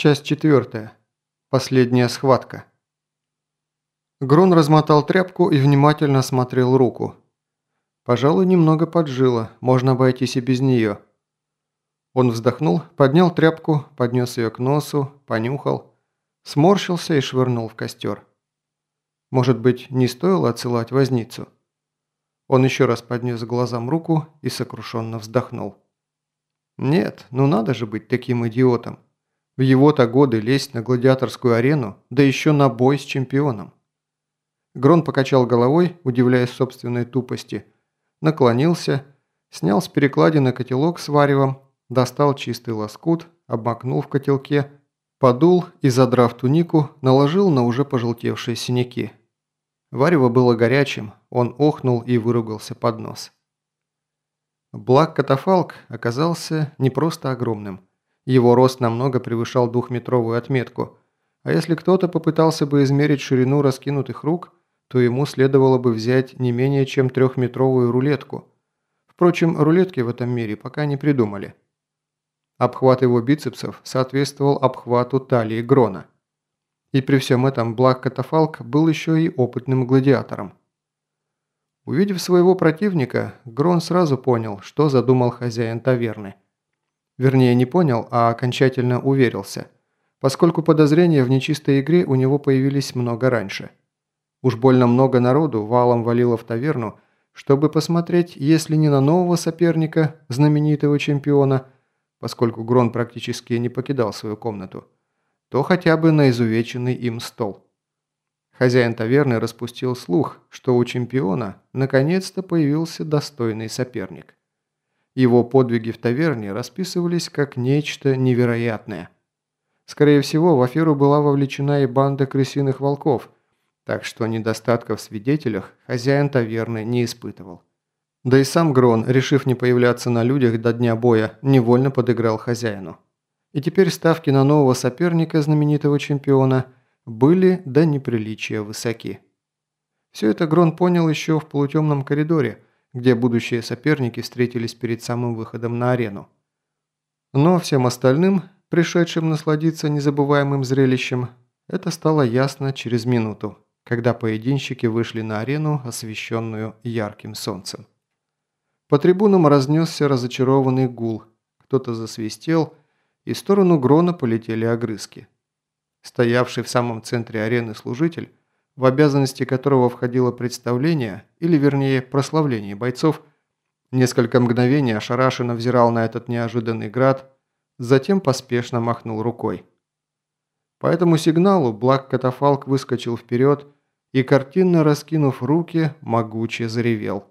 Часть четвертая. Последняя схватка. Грон размотал тряпку и внимательно осмотрел руку. Пожалуй, немного поджила, можно обойтись и без нее. Он вздохнул, поднял тряпку, поднес ее к носу, понюхал, сморщился и швырнул в костер. Может быть, не стоило отсылать возницу? Он еще раз поднес глазам руку и сокрушенно вздохнул. Нет, ну надо же быть таким идиотом. В его-то годы лезть на гладиаторскую арену, да еще на бой с чемпионом. Грон покачал головой, удивляясь собственной тупости, наклонился, снял с перекладины котелок с варевом, достал чистый лоскут, обмакнул в котелке, подул и, задрав тунику, наложил на уже пожелтевшие синяки. Варево было горячим, он охнул и выругался под нос. Блак-катафалк оказался не просто огромным. Его рост намного превышал двухметровую отметку, а если кто-то попытался бы измерить ширину раскинутых рук, то ему следовало бы взять не менее чем трехметровую рулетку. Впрочем, рулетки в этом мире пока не придумали. Обхват его бицепсов соответствовал обхвату талии Грона – и при всем этом Блак Катафалк был еще и опытным гладиатором. Увидев своего противника, Грон сразу понял, что задумал хозяин таверны. Вернее, не понял, а окончательно уверился, поскольку подозрения в нечистой игре у него появились много раньше. Уж больно много народу валом валило в таверну, чтобы посмотреть, если не на нового соперника, знаменитого чемпиона, поскольку Грон практически не покидал свою комнату, то хотя бы на изувеченный им стол. Хозяин таверны распустил слух, что у чемпиона наконец-то появился достойный соперник. Его подвиги в таверне расписывались как нечто невероятное. Скорее всего, в аферу была вовлечена и банда крысиных волков, так что недостатков в свидетелях хозяин таверны не испытывал. Да и сам Грон, решив не появляться на людях до дня боя, невольно подыграл хозяину и теперь ставки на нового соперника знаменитого чемпиона были до неприличия высоки. Все это Грон понял еще в полутемном коридоре, где будущие соперники встретились перед самым выходом на арену. Но всем остальным, пришедшим насладиться незабываемым зрелищем, это стало ясно через минуту, когда поединщики вышли на арену, освещенную ярким солнцем. По трибунам разнесся разочарованный гул, кто-то засвистел – и в сторону Грона полетели огрызки. Стоявший в самом центре арены служитель, в обязанности которого входило представление, или вернее прославление бойцов, несколько мгновений ошарашенно взирал на этот неожиданный град, затем поспешно махнул рукой. По этому сигналу Блак Катафалк выскочил вперед и, картинно раскинув руки, могуче заревел.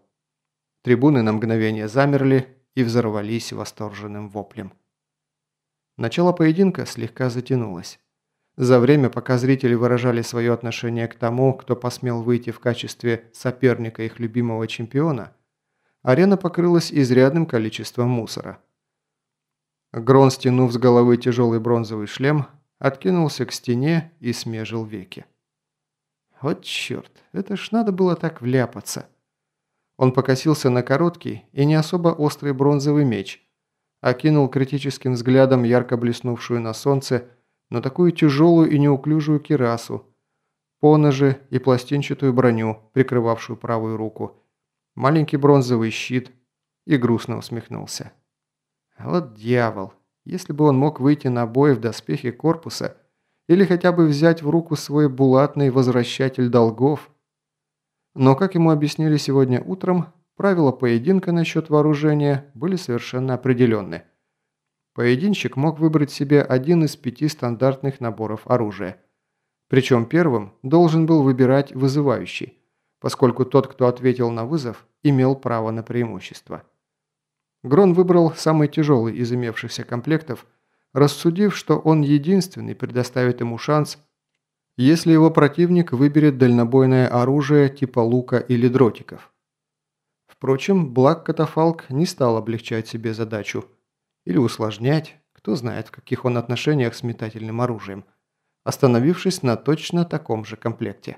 Трибуны на мгновение замерли и взорвались восторженным воплем. Начало поединка слегка затянулось. За время, пока зрители выражали свое отношение к тому, кто посмел выйти в качестве соперника их любимого чемпиона, арена покрылась изрядным количеством мусора. Грон, стянув с головы тяжелый бронзовый шлем, откинулся к стене и смежил веки. Вот черт, это ж надо было так вляпаться. Он покосился на короткий и не особо острый бронзовый меч – окинул критическим взглядом ярко блеснувшую на солнце, но такую тяжелую и неуклюжую кирасу, поножи и пластинчатую броню, прикрывавшую правую руку, маленький бронзовый щит и грустно усмехнулся. Вот дьявол, если бы он мог выйти на бой в доспехе корпуса или хотя бы взять в руку свой булатный возвращатель долгов. Но, как ему объяснили сегодня утром, Правила поединка насчет вооружения были совершенно определенны. Поединщик мог выбрать себе один из пяти стандартных наборов оружия. Причем первым должен был выбирать вызывающий, поскольку тот, кто ответил на вызов, имел право на преимущество. Грон выбрал самый тяжелый из имевшихся комплектов, рассудив, что он единственный предоставит ему шанс, если его противник выберет дальнобойное оружие типа лука или дротиков. Впрочем, Блак Катафалк не стал облегчать себе задачу. Или усложнять, кто знает, в каких он отношениях с метательным оружием, остановившись на точно таком же комплекте.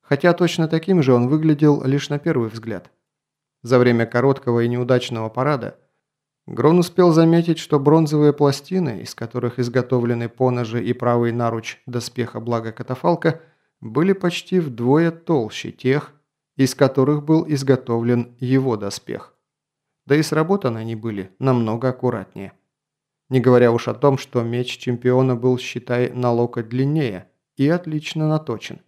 Хотя точно таким же он выглядел лишь на первый взгляд. За время короткого и неудачного парада Грон успел заметить, что бронзовые пластины, из которых изготовлены поножи и правый наруч доспеха блага катафалка, были почти вдвое толще тех, из которых был изготовлен его доспех. Да и сработаны они были намного аккуратнее. Не говоря уж о том, что меч чемпиона был, считай, на локоть длиннее и отлично наточен.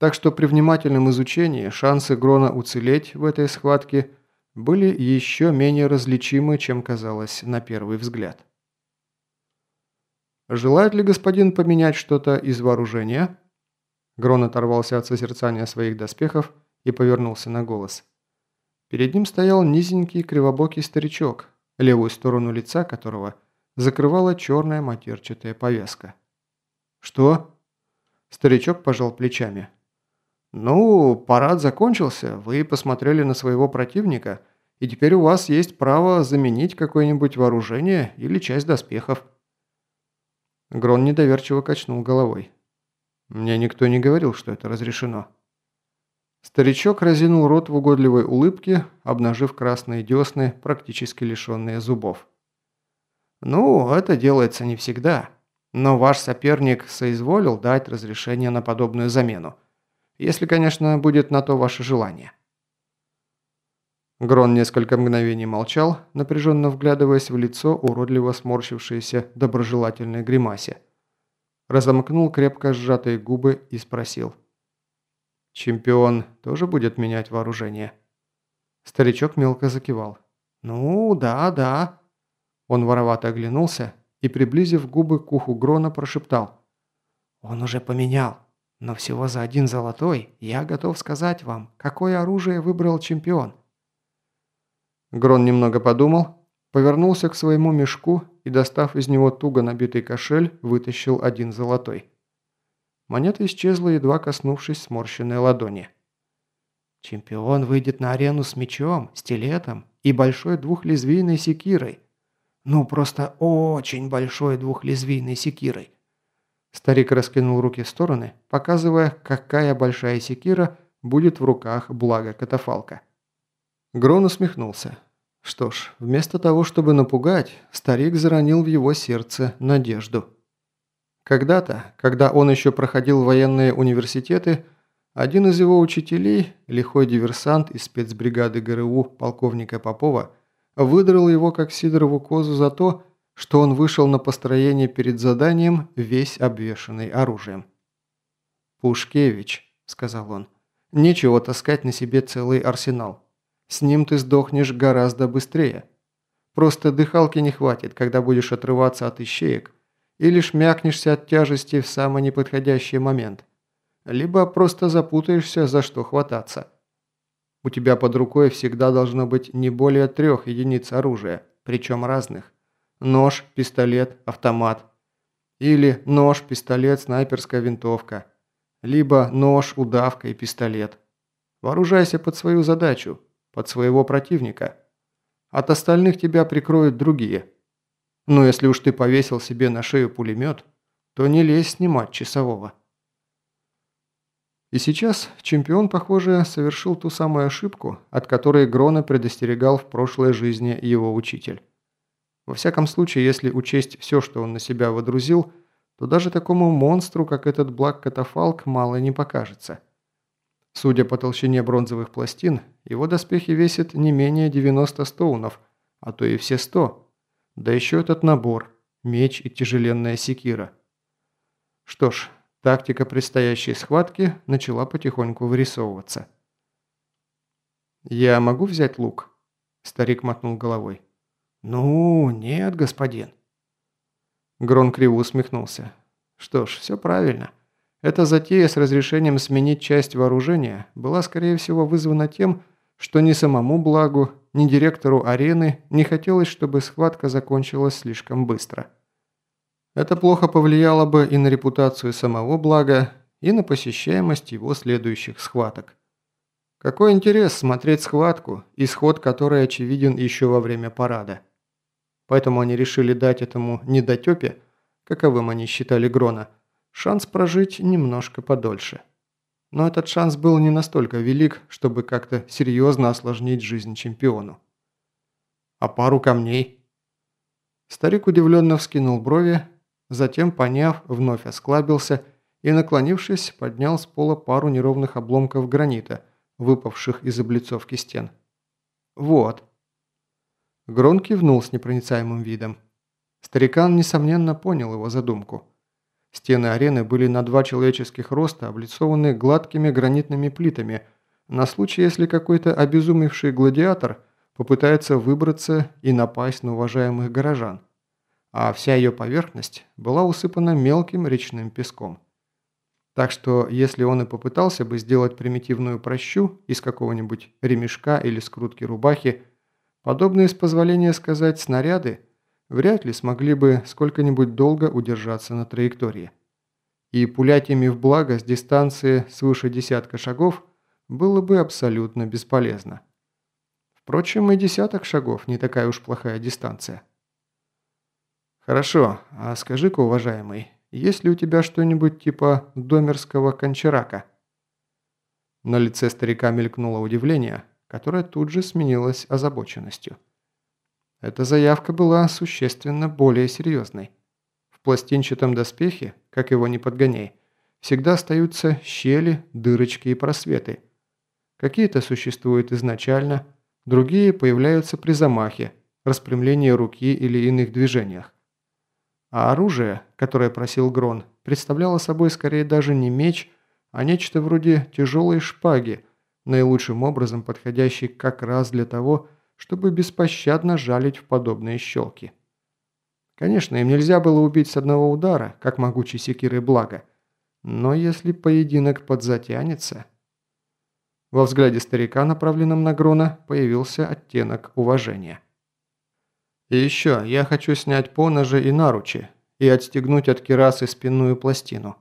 Так что при внимательном изучении шансы Грона уцелеть в этой схватке были еще менее различимы, чем казалось на первый взгляд. «Желает ли господин поменять что-то из вооружения?» Грон оторвался от созерцания своих доспехов и повернулся на голос. Перед ним стоял низенький кривобокий старичок, левую сторону лица которого закрывала черная матерчатая повязка. «Что?» Старичок пожал плечами. «Ну, парад закончился, вы посмотрели на своего противника, и теперь у вас есть право заменить какое-нибудь вооружение или часть доспехов». Грон недоверчиво качнул головой. «Мне никто не говорил, что это разрешено». Старичок разинул рот в угодливой улыбке, обнажив красные десны, практически лишенные зубов. «Ну, это делается не всегда. Но ваш соперник соизволил дать разрешение на подобную замену. Если, конечно, будет на то ваше желание». Грон несколько мгновений молчал, напряженно вглядываясь в лицо уродливо сморщившееся доброжелательной гримасе. Разомкнул крепко сжатые губы и спросил – «Чемпион тоже будет менять вооружение?» Старичок мелко закивал. «Ну, да, да». Он воровато оглянулся и, приблизив губы к уху Грона, прошептал. «Он уже поменял, но всего за один золотой я готов сказать вам, какое оружие выбрал чемпион». Грон немного подумал, повернулся к своему мешку и, достав из него туго набитый кошель, вытащил один золотой. Монета исчезла, едва коснувшись сморщенной ладони. «Чемпион выйдет на арену с мечом, стилетом и большой двухлезвийной секирой. Ну, просто очень большой двухлезвийной секирой». Старик раскинул руки в стороны, показывая, какая большая секира будет в руках блага катафалка. Грон усмехнулся. Что ж, вместо того, чтобы напугать, старик заронил в его сердце надежду. Когда-то, когда он еще проходил военные университеты, один из его учителей, лихой диверсант из спецбригады ГРУ полковника Попова, выдрал его как Сидорову козу за то, что он вышел на построение перед заданием, весь обвешанный оружием. «Пушкевич», – сказал он, – «нечего таскать на себе целый арсенал. С ним ты сдохнешь гораздо быстрее. Просто дыхалки не хватит, когда будешь отрываться от ищеек, или шмякнешься от тяжести в самый неподходящий момент, либо просто запутаешься, за что хвататься. У тебя под рукой всегда должно быть не более трех единиц оружия, причем разных. Нож, пистолет, автомат. Или нож, пистолет, снайперская винтовка. Либо нож, удавка и пистолет. Вооружайся под свою задачу, под своего противника. От остальных тебя прикроют другие – но если уж ты повесил себе на шею пулемет, то не лезь снимать часового. И сейчас чемпион, похоже, совершил ту самую ошибку, от которой Грона предостерегал в прошлой жизни его учитель. Во всяком случае, если учесть все, что он на себя водрузил, то даже такому монстру, как этот Блак-катафалк, мало не покажется. Судя по толщине бронзовых пластин, его доспехи весят не менее 90 стоунов, а то и все 100. Да еще этот набор, меч и тяжеленная секира. Что ж, тактика предстоящей схватки начала потихоньку вырисовываться. «Я могу взять лук?» Старик мотнул головой. «Ну, нет, господин». Грон криво усмехнулся. «Что ж, все правильно. Эта затея с разрешением сменить часть вооружения была, скорее всего, вызвана тем, что ни самому благу, ни директору арены не хотелось, чтобы схватка закончилась слишком быстро. Это плохо повлияло бы и на репутацию самого блага, и на посещаемость его следующих схваток. Какой интерес смотреть схватку, исход которой очевиден еще во время парада. Поэтому они решили дать этому недотепе, каковым они считали Грона, шанс прожить немножко подольше. Но этот шанс был не настолько велик, чтобы как-то серьезно осложнить жизнь чемпиону. А пару камней?» Старик удивленно вскинул брови, затем, поняв, вновь осклабился и, наклонившись, поднял с пола пару неровных обломков гранита, выпавших из облицовки стен. «Вот». Грон кивнул с непроницаемым видом. Старикан, несомненно, понял его задумку. Стены арены были на два человеческих роста, облицованы гладкими гранитными плитами, на случай, если какой-то обезумевший гладиатор попытается выбраться и напасть на уважаемых горожан. А вся ее поверхность была усыпана мелким речным песком. Так что, если он и попытался бы сделать примитивную прощу из какого-нибудь ремешка или скрутки рубахи, подобные, с позволения сказать, снаряды вряд ли смогли бы сколько-нибудь долго удержаться на траектории. И пулять ими в благо с дистанции свыше десятка шагов было бы абсолютно бесполезно. Впрочем, и десяток шагов не такая уж плохая дистанция. «Хорошо, а скажи-ка, уважаемый, есть ли у тебя что-нибудь типа домерского кончарака?» На лице старика мелькнуло удивление, которое тут же сменилось озабоченностью. Эта заявка была существенно более серьезной. В пластинчатом доспехе, как его ни подгоняй, всегда остаются щели, дырочки и просветы. Какие-то существуют изначально, другие появляются при замахе, распрямлении руки или иных движениях. А оружие, которое просил Грон, представляло собой скорее даже не меч, а нечто вроде тяжелой шпаги, наилучшим образом подходящей как раз для того, чтобы беспощадно жалить в подобные щелки. Конечно, им нельзя было убить с одного удара, как могучий секирой благо, но если поединок подзатянется... Во взгляде старика, направленном на Грона, появился оттенок уважения. И еще, я хочу снять поножи и наручи и отстегнуть от керасы спинную пластину.